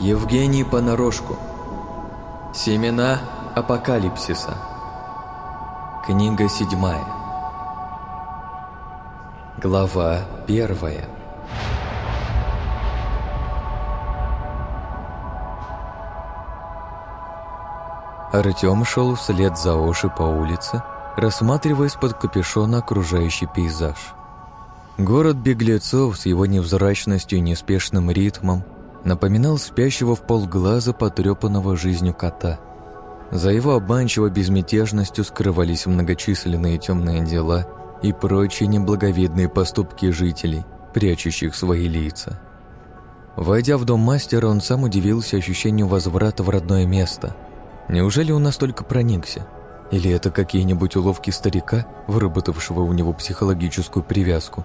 Евгений Понарошку. Семена апокалипсиса. Книга седьмая. Глава первая. Артем шел вслед за Оши по улице, рассматривая из-под капюшона окружающий пейзаж. Город беглецов с его невзрачностью и неспешным ритмом напоминал спящего в полглаза потрепанного жизнью кота. За его обманчивой безмятежностью скрывались многочисленные темные дела и прочие неблаговидные поступки жителей, прячущих свои лица. Войдя в дом мастера, он сам удивился ощущению возврата в родное место. Неужели он настолько проникся? Или это какие-нибудь уловки старика, выработавшего у него психологическую привязку?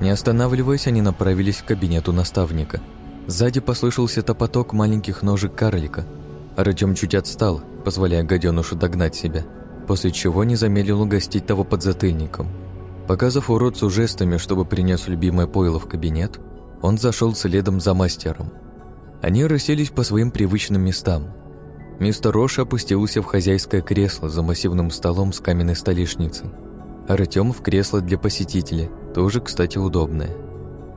Не останавливаясь, они направились к кабинету наставника. Сзади послышался топоток маленьких ножек карлика. Артем чуть отстал, позволяя гаденушу догнать себя, после чего не замедлил угостить того подзатыльником. Показав уродцу жестами, чтобы принес любимое пойло в кабинет, он зашел следом за мастером. Они расселись по своим привычным местам. Мистер Рош опустился в хозяйское кресло за массивным столом с каменной столешницей. Артем в кресло для посетителя, тоже, кстати, удобное.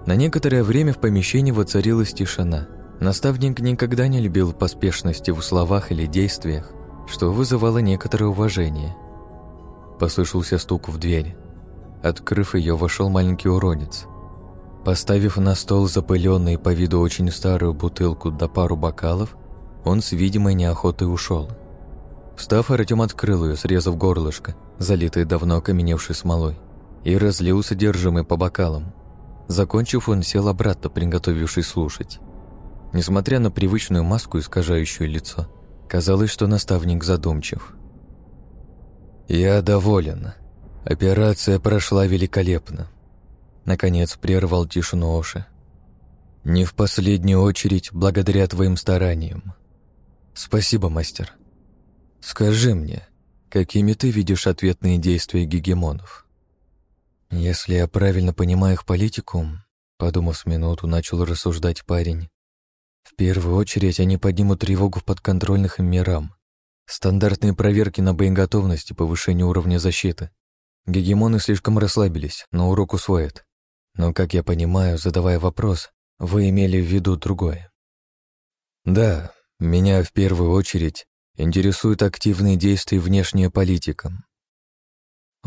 На некоторое время в помещении воцарилась тишина. Наставник никогда не любил поспешности в словах или действиях, что вызывало некоторое уважение. Послышался стук в дверь. Открыв ее, вошел маленький уродец. Поставив на стол запыленную по виду очень старую бутылку да пару бокалов, он с видимой неохотой ушел. Встав, Артем открыл ее, срезав горлышко, залитое давно окаменевшей смолой, и разлил содержимое по бокалам. Закончив, он сел обратно, приготовившись слушать. Несмотря на привычную маску, искажающую лицо, казалось, что наставник задумчив. «Я доволен. Операция прошла великолепно», Наконец прервал тишину Оши. «Не в последнюю очередь благодаря твоим стараниям. Спасибо, мастер. Скажи мне, какими ты видишь ответные действия гегемонов?» «Если я правильно понимаю их политику», подумав с минуту, начал рассуждать парень. «В первую очередь они поднимут тревогу в подконтрольных им мирам. Стандартные проверки на боеготовность и повышение уровня защиты. Гегемоны слишком расслабились, но урок усвоят. Но, как я понимаю, задавая вопрос, вы имели в виду другое. Да, меня в первую очередь интересуют активные действия внешняя политика.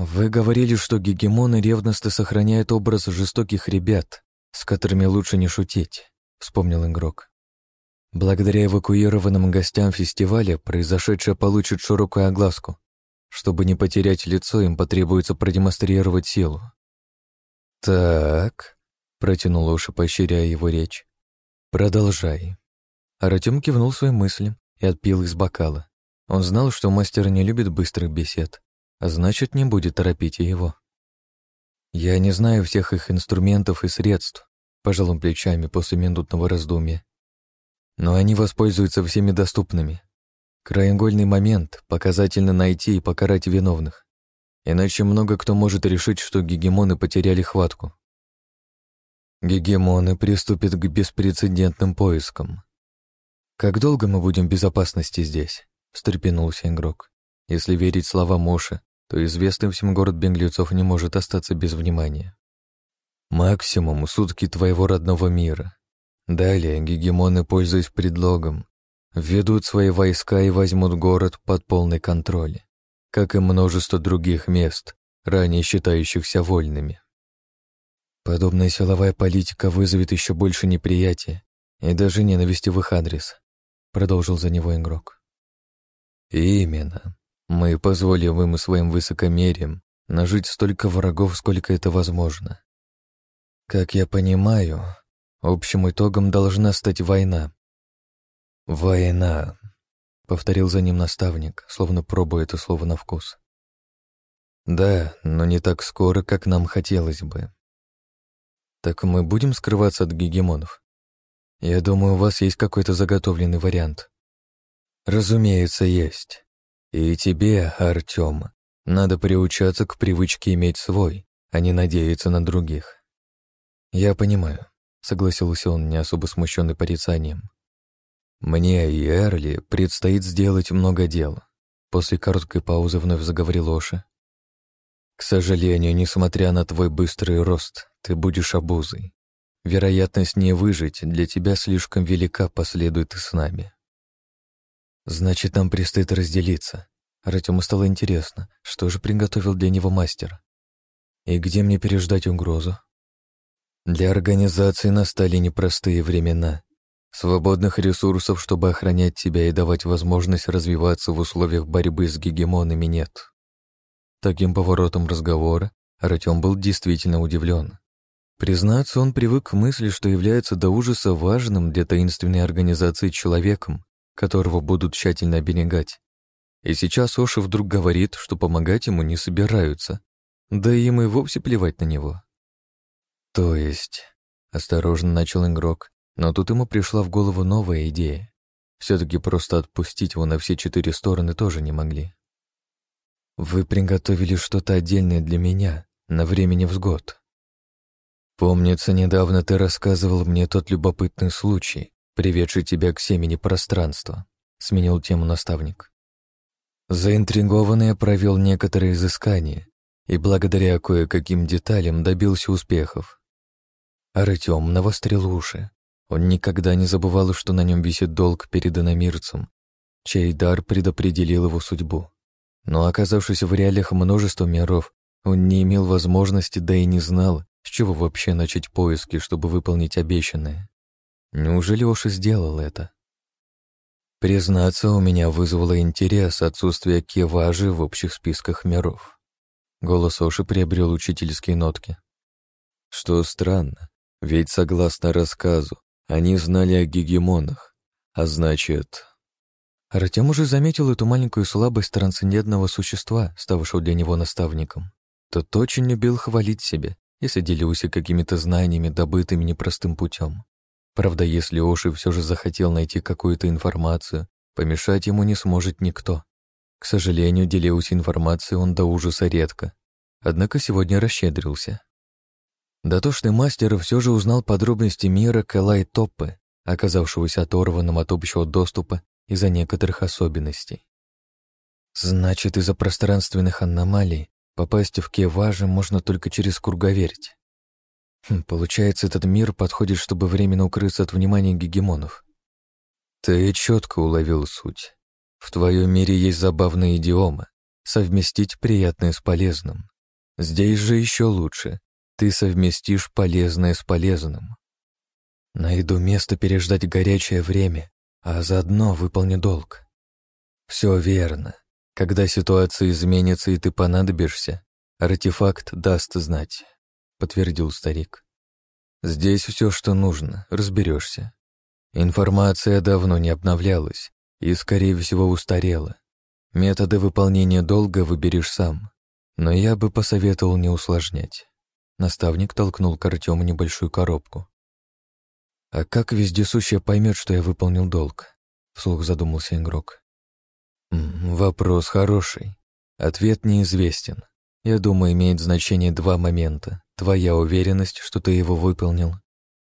Вы говорили, что гегемоны ревностно сохраняют образ жестоких ребят, с которыми лучше не шутить, вспомнил игрок. Благодаря эвакуированным гостям фестиваля произошедшее получит широкую огласку. Чтобы не потерять лицо, им потребуется продемонстрировать силу. «Так», — протянул уши, поощряя его речь. «Продолжай». Артем кивнул своим мыслям и отпил из бокала. Он знал, что мастер не любит быстрых бесед, значит, не будет торопить его. «Я не знаю всех их инструментов и средств», — пожал он плечами после минутного раздумья. «Но они воспользуются всеми доступными. Краеугольный момент — показательно найти и покарать виновных. Иначе много кто может решить, что гегемоны потеряли хватку. Гегемоны приступят к беспрецедентным поискам. «Как долго мы будем в безопасности здесь?» — встрепенулся игрок. Если верить словам Моши, то известный всем город беглецов не может остаться без внимания. Максимум сутки твоего родного мира. Далее гегемоны, пользуясь предлогом, введут свои войска и возьмут город под полный контроль как и множество других мест, ранее считающихся вольными. Подобная силовая политика вызовет еще больше неприятия и даже ненависти в их адрес, продолжил за него игрок. именно. Мы позволим им своим высокомерием нажить столько врагов, сколько это возможно. Как я понимаю, общим итогом должна стать война. Война, Повторил за ним наставник, словно пробуя это слово на вкус. Да, но не так скоро, как нам хотелось бы. Так мы будем скрываться от гегемонов? Я думаю, у вас есть какой-то заготовленный вариант. Разумеется, есть. И тебе, Артём, надо приучаться к привычке иметь свой, а не надеяться на других. Я понимаю. — согласился он, не особо смущенный порицанием. «Мне и Эрли предстоит сделать много дел», — после короткой паузы вновь заговорил Оша. «К сожалению, несмотря на твой быстрый рост, ты будешь обузой. Вероятность не выжить для тебя слишком велика, последует и с нами». «Значит, нам предстоит разделиться». Артему стало интересно, что же приготовил для него мастер. «И где мне переждать угрозу?» Для организации настали непростые времена. Свободных ресурсов, чтобы охранять тебя и давать возможность развиваться в условиях борьбы с гегемонами, нет. Таким поворотом разговора Артем был действительно удивлен. Признаться, он привык к мысли, что является до ужаса важным для таинственной организации человеком, которого будут тщательно оберегать. И сейчас Оша вдруг говорит, что помогать ему не собираются, да и им и вовсе плевать на него. «То есть...» — осторожно начал игрок, но тут ему пришла в голову новая идея. Все-таки просто отпустить его на все четыре стороны тоже не могли. «Вы приготовили что-то отдельное для меня, на времени взгод. Помнится, недавно ты рассказывал мне тот любопытный случай, приведший тебя к семени пространства», — сменил тему наставник. Заинтригованный провел некоторые изыскания и благодаря кое-каким деталям добился успехов. Артем навострил уши. Он никогда не забывал, что на нем висит долг перед иномирцем, чей дар предопределил его судьбу. Но оказавшись в реалиях множества миров, он не имел возможности, да и не знал, с чего вообще начать поиски, чтобы выполнить обещанное. Неужели Оша сделал это? Признаться, у меня вызвало интерес отсутствие Кеважи в общих списках миров. Голос Оши приобрел учительские нотки. Что странно, ведь, согласно рассказу, они знали о гегемонах, а значит... Артем уже заметил эту маленькую слабость трансцендентного существа, ставшего для него наставником. Тот очень любил хвалить себя, если делился какими-то знаниями, добытыми непростым путем. Правда, если Оши все же захотел найти какую-то информацию, помешать ему не сможет никто. К сожалению, делился информацией он до ужаса редко. Однако сегодня расщедрился. Дотошный мастер все же узнал подробности мира Кэлай Топпы, оказавшегося оторванным от общего доступа из-за некоторых особенностей. Значит, из-за пространственных аномалий попасть в Кеважи можно только через круговерть. Хм, получается, этот мир подходит, чтобы временно укрыться от внимания гегемонов. Ты четко уловил суть. В твоем мире есть забавная идиома — совместить приятное с полезным. Здесь же еще лучше ты совместишь полезное с полезным. Найду место переждать горячее время, а заодно выполню долг. Все верно. Когда ситуация изменится и ты понадобишься, артефакт даст знать, подтвердил старик. Здесь все, что нужно, разберешься. Информация давно не обновлялась и, скорее всего, устарела. Методы выполнения долга выберешь сам, но я бы посоветовал не усложнять. Наставник толкнул к Артему небольшую коробку. «А как вездесущая поймет, что я выполнил долг?» — вслух задумался игрок. «Вопрос хороший. Ответ неизвестен. Я думаю, имеет значение два момента. Твоя уверенность, что ты его выполнил,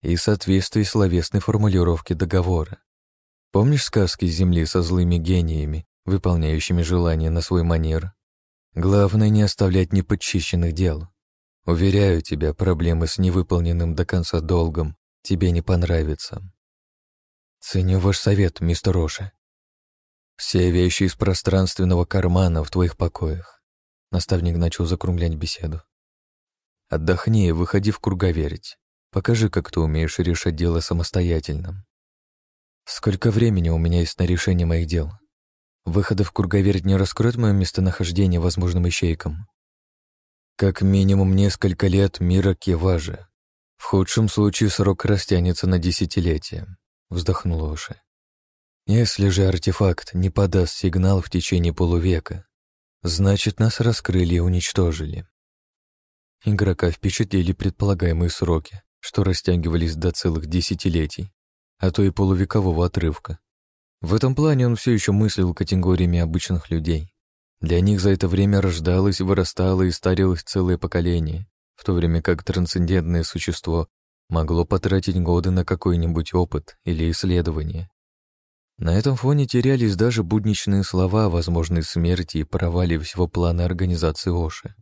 и соответствие словесной формулировки договора. Помнишь сказки Земли со злыми гениями, выполняющими желания на свой манер? Главное не оставлять неподчищенных дел. Уверяю тебя, проблемы с невыполненным до конца долгом тебе не понравятся. Ценю ваш совет, мистер Роши. Все вещи из пространственного кармана в твоих покоях. Наставник начал закруглять беседу. Отдохни и выходи в круговерть. Покажи, как ты умеешь решать дело самостоятельно. Сколько времени у меня есть на решение моих дел? Выходы в круговерть не раскроют мое местонахождение возможным ищейкам. Как минимум несколько лет мира Кеважа. В худшем случае срок растянется на десятилетия, вздохнул Оши. Если же артефакт не подаст сигнал в течение полувека, значит, нас раскрыли и уничтожили. Игрока впечатлили предполагаемые сроки, что растягивались до целых десятилетий, а то и полувекового отрывка. В этом плане он все еще мыслил категориями обычных людей. Для них за это время рождалось, вырастало и старилось целое поколение, в то время как трансцендентное существо могло потратить годы на какой-нибудь опыт или исследование. На этом фоне терялись даже будничные слова о возможной смерти и провале всего плана организации Оши.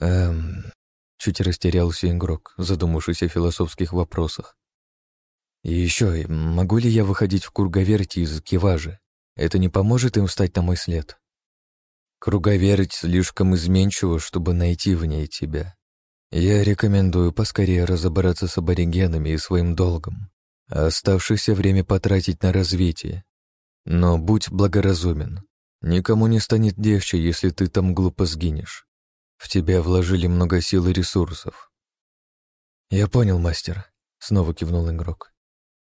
Эм... Чуть растерялся игрок, задумавшись о философских вопросах. И еще, могу ли я выходить в круговерти из Киважи? Это не поможет им встать на мой след. Круговерть слишком изменчива, чтобы найти в ней тебя. Я рекомендую поскорее разобраться с аборигенами и своим долгом, а оставшееся время потратить на развитие. Но будь благоразумен. Никому не станет легче, если ты там глупо сгинешь. В тебя вложили много сил и ресурсов. Я понял, мастер, снова кивнул игрок.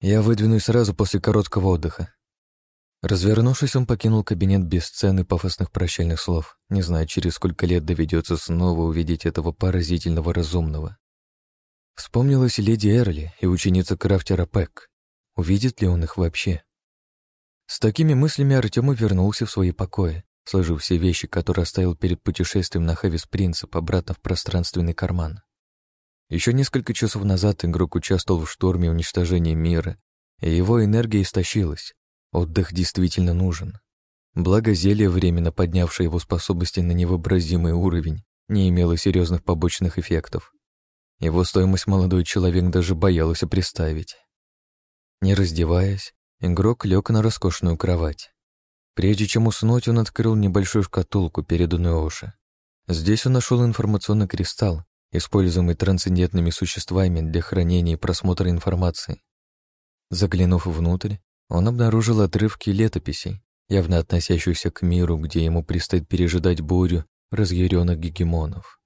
Я выдвинусь сразу после короткого отдыха. Развернувшись, он покинул кабинет без сцены пафосных прощальных слов, не зная, через сколько лет доведется снова увидеть этого поразительного разумного. Вспомнилась леди Эрли и ученица крафтера Пэк. Увидит ли он их вообще? С такими мыслями Артем вернулся в свои покои, сложив все вещи, которые оставил перед путешествием на Хэвис Принцип, обратно в пространственный карман. Еще несколько часов назад игрок участвовал в шторме уничтожения мира, и его энергия истощилась. Отдых действительно нужен. Благо зелье, временно поднявшее его способности на невообразимый уровень, не имело серьезных побочных эффектов. Его стоимость молодой человек даже боялся представить. Не раздеваясь, игрок лег на роскошную кровать. Прежде чем уснуть, он открыл небольшую шкатулку, переданную Оше. Здесь он нашел информационный кристалл, используемый трансцендентными существами для хранения и просмотра информации. Заглянув внутрь, он обнаружил отрывки летописей, явно относящихся к миру, где ему предстоит пережидать бурю разъяренных гегемонов.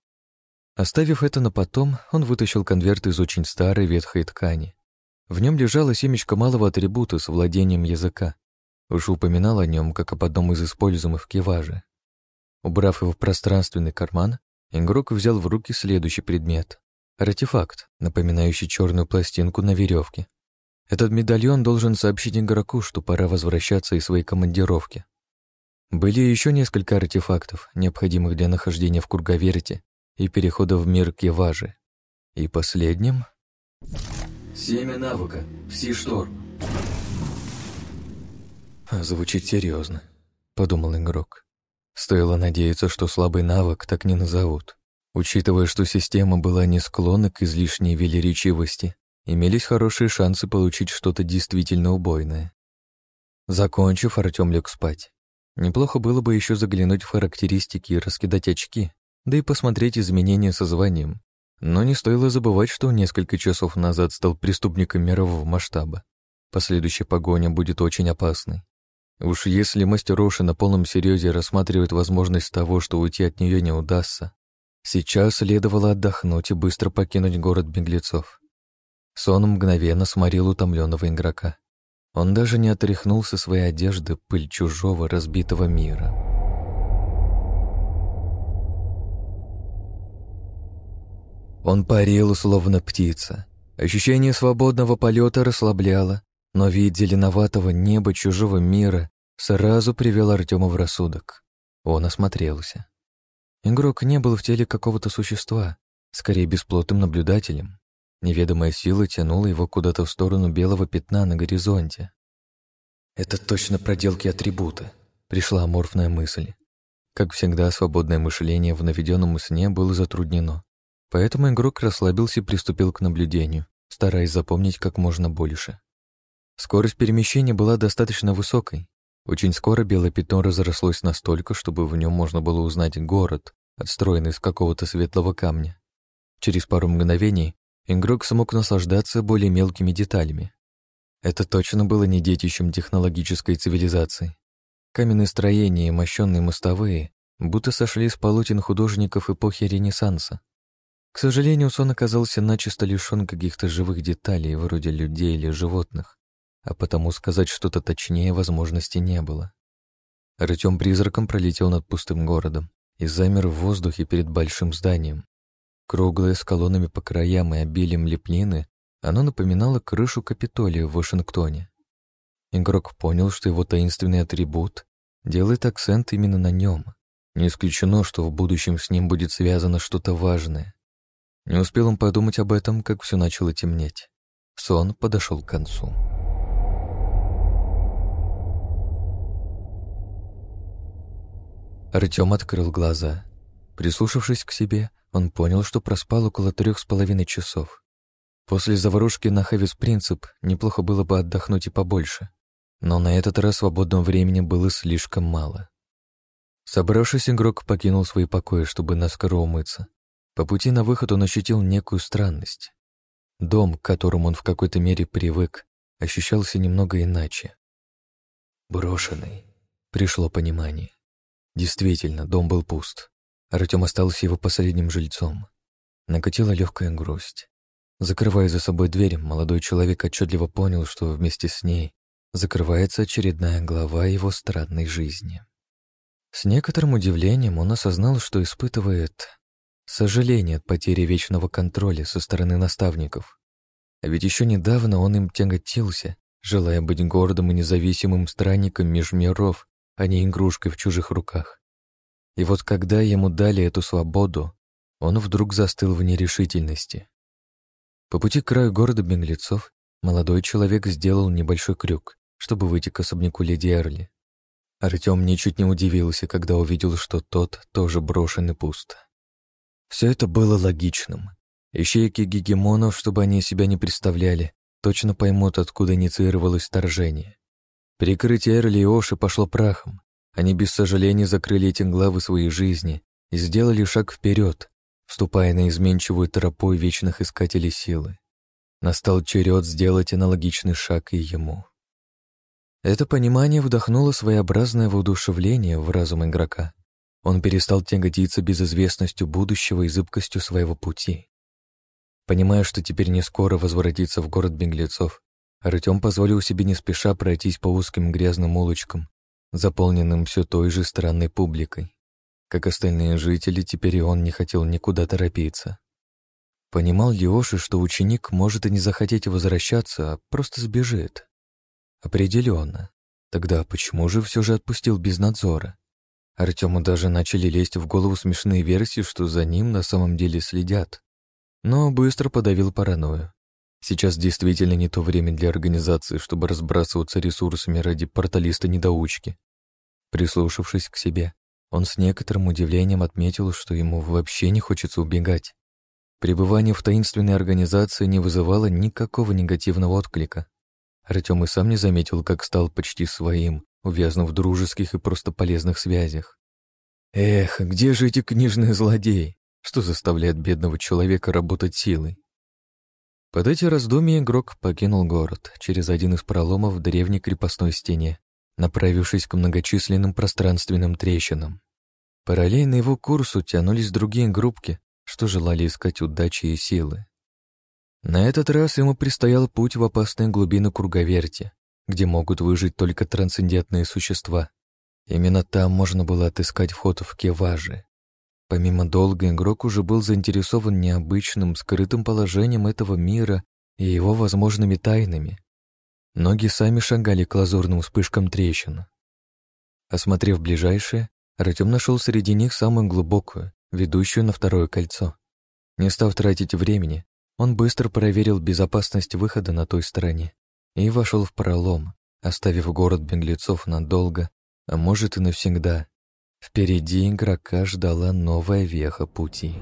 Оставив это на потом, он вытащил конверт из очень старой ветхой ткани. В нем лежало семечко малого атрибута с владением языка, Уж упоминал о нем, как об одном из используемых в киваже. Убрав его в пространственный карман, игрок взял в руки следующий предмет. Артефакт, напоминающий черную пластинку на веревке. Этот медальон должен сообщить игроку, что пора возвращаться из своей командировки. Были еще несколько артефактов, необходимых для нахождения в Кургаверте и перехода в мир Кеважи. И последним... Семя навыка. Пси-шторм. Звучит серьезно, подумал игрок. Стоило надеяться, что слабый навык так не назовут. Учитывая, что система была не склонна к излишней велеречивости, имелись хорошие шансы получить что-то действительно убойное. Закончив, Артем лег спать. Неплохо было бы еще заглянуть в характеристики и раскидать очки, да и посмотреть изменения со званием. Но не стоило забывать, что несколько часов назад стал преступником мирового масштаба. Последующая погоня будет очень опасной. Уж если мастер Роши на полном серьезе рассматривает возможность того, что уйти от нее не удастся, сейчас следовало отдохнуть и быстро покинуть город беглецов. Сон мгновенно сморил утомленного игрока. Он даже не отряхнул со своей одежды пыль чужого разбитого мира. Он парил, словно птица. Ощущение свободного полета расслабляло, но вид зеленоватого неба чужого мира сразу привел Артема в рассудок. Он осмотрелся. Игрок не был в теле какого-то существа, скорее бесплотным наблюдателем. Неведомая сила тянула его куда-то в сторону белого пятна на горизонте. «Это точно проделки атрибута», — пришла аморфная мысль. Как всегда, свободное мышление в наведенном сне было затруднено, поэтому игрок расслабился и приступил к наблюдению, стараясь запомнить как можно больше. Скорость перемещения была достаточно высокой, очень скоро белое пятно разрослось настолько, чтобы в нем можно было узнать город, отстроенный из какого-то светлого камня. Через пару мгновений игрок смог наслаждаться более мелкими деталями. Это точно было не детищем технологической цивилизации. Каменные строения и мощенные мостовые будто сошли с полотен художников эпохи Ренессанса. К сожалению, сон оказался начисто лишен каких-то живых деталей, вроде людей или животных а потому сказать что-то точнее возможности не было. Артем призраком пролетел над пустым городом и замер в воздухе перед большим зданием. Круглое с колоннами по краям и обилием лепнины, оно напоминало крышу Капитолия в Вашингтоне. Игрок понял, что его таинственный атрибут делает акцент именно на нем. Не исключено, что в будущем с ним будет связано что-то важное. Не успел он подумать об этом, как все начало темнеть. Сон подошел к концу. Артем открыл глаза. Прислушавшись к себе, он понял, что проспал около трех с половиной часов. После заварушки на Хэвис Принцип неплохо было бы отдохнуть и побольше, но на этот раз свободного времени было слишком мало. Собравшись, игрок покинул свои покои, чтобы наскоро умыться. По пути на выход он ощутил некую странность. Дом, к которому он в какой-то мере привык, ощущался немного иначе. Брошенный. Пришло понимание. Действительно, дом был пуст. Артем остался его последним жильцом. Накатила легкая грусть. Закрывая за собой дверь, молодой человек отчетливо понял, что вместе с ней закрывается очередная глава его странной жизни. С некоторым удивлением он осознал, что испытывает сожаление от потери вечного контроля со стороны наставников. А ведь еще недавно он им тяготился, желая быть гордым и независимым странником меж миров, а не игрушкой в чужих руках. И вот когда ему дали эту свободу, он вдруг застыл в нерешительности. По пути к краю города беглецов молодой человек сделал небольшой крюк, чтобы выйти к особняку леди Эрли. Артем ничуть не удивился, когда увидел, что тот тоже брошен и пуст. Все это было логичным. Ищейки гегемонов, чтобы они себя не представляли, точно поймут, откуда инициировалось вторжение. Прикрытие Эрли и Оши пошло прахом. Они без сожаления закрыли эти главы своей жизни и сделали шаг вперед, вступая на изменчивую тропу вечных искателей силы. Настал черед сделать аналогичный шаг и ему. Это понимание вдохнуло своеобразное воодушевление в разум игрока. Он перестал тяготиться безызвестностью будущего и зыбкостью своего пути. Понимая, что теперь не скоро возвратиться в город беглецов, Артем позволил себе не спеша пройтись по узким грязным улочкам, заполненным все той же странной публикой. Как остальные жители, теперь и он не хотел никуда торопиться. Понимал ли Оши, что ученик может и не захотеть возвращаться, а просто сбежит? Определенно. Тогда почему же все же отпустил без надзора? Артему даже начали лезть в голову смешные версии, что за ним на самом деле следят. Но быстро подавил паранойю. Сейчас действительно не то время для организации, чтобы разбрасываться ресурсами ради порталиста-недоучки. Прислушавшись к себе, он с некоторым удивлением отметил, что ему вообще не хочется убегать. Пребывание в таинственной организации не вызывало никакого негативного отклика. Артем и сам не заметил, как стал почти своим, увязнув в дружеских и просто полезных связях. Эх, где же эти книжные злодеи, что заставляет бедного человека работать силой? Под эти раздумья игрок покинул город через один из проломов в древней крепостной стене, направившись к многочисленным пространственным трещинам. Параллельно его курсу тянулись другие группки, что желали искать удачи и силы. На этот раз ему предстоял путь в опасные глубины круговерти, где могут выжить только трансцендентные существа. Именно там можно было отыскать вход в Кеважи, Помимо долга, игрок уже был заинтересован необычным, скрытым положением этого мира и его возможными тайнами. Ноги сами шагали к лазурным вспышкам трещин. Осмотрев ближайшее, Артем нашел среди них самую глубокую, ведущую на второе кольцо. Не став тратить времени, он быстро проверил безопасность выхода на той стороне и вошел в пролом, оставив город беглецов надолго, а может и навсегда. Впереди игрока ждала новая веха пути.